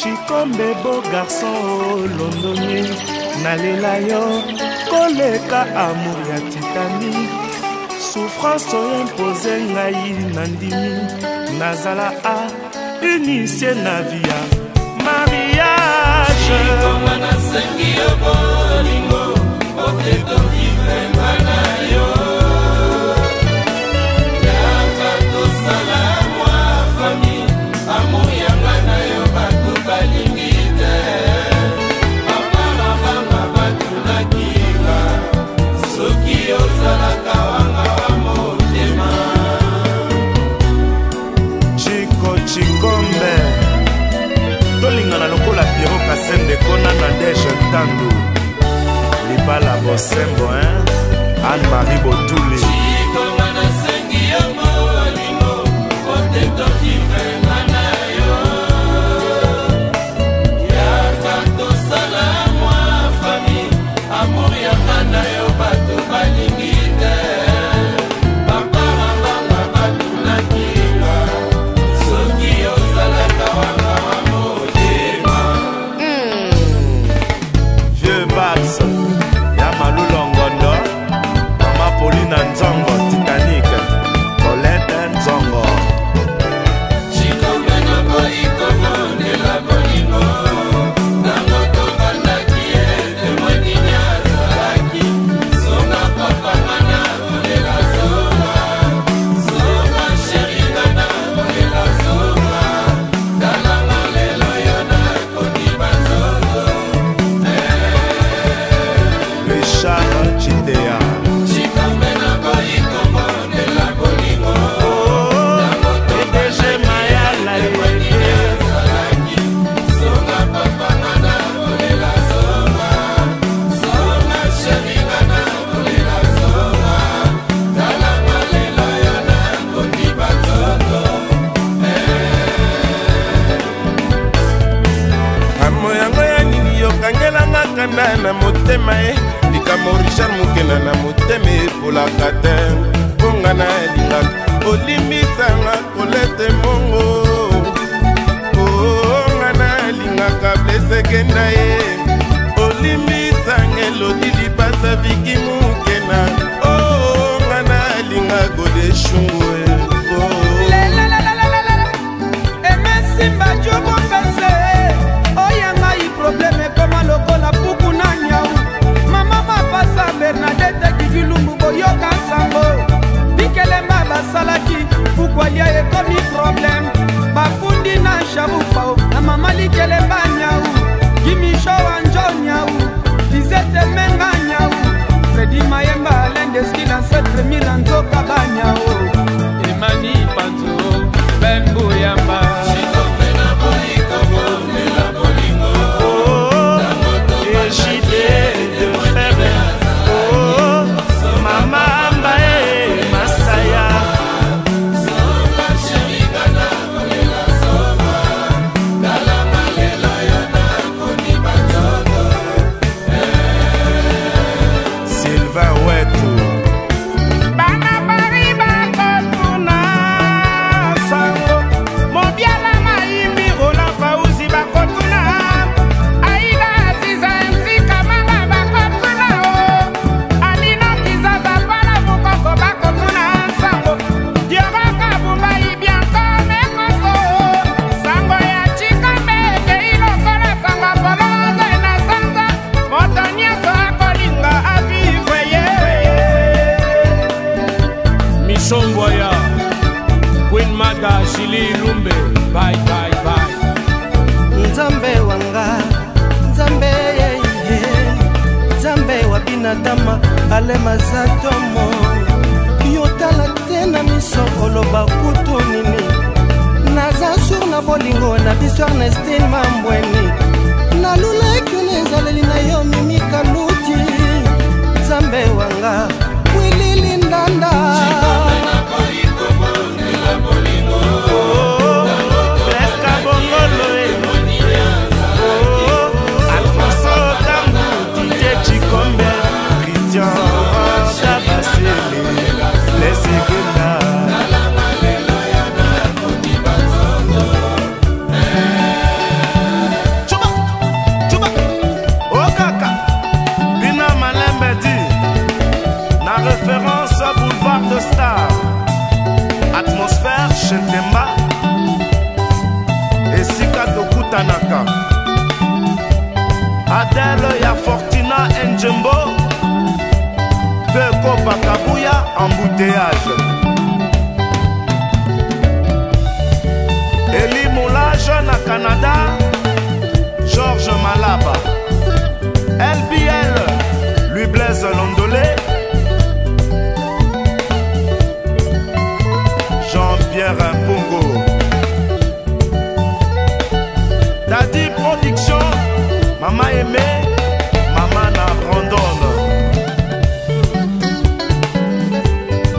chikombe bo garson londonier nalela yo koleka amour ya titani souffrance oyo impose ngai na ndimi nazala a unisie na via mariage tando libala bosembo anne marie botuli motema ye likambo richard mokenda na motema ebolaka te mponga na elingaka olimbisanga kolete mongo onga na elingaka blesekenda ye olimbisanga elodi lipasa viki mokena onga na elingaka odeshungu Copacabana asili rumbe bye, bye, bye. nzambe wanga nzambe yeye nzambe wa binadamu alema za tomo yotala te na miso oloba kutu nini naza sur na bolingo na biso ernestine mambwene Adèle ya Fortina Njembo Beko Bakabuya embouteillage Eli jeune à Canada Georges Malaba LBL lui Blaise Londolé Jean-Pierre Impongo Daddy Production mama aime mama na brandone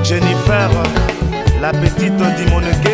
jennifer la petite dimoneke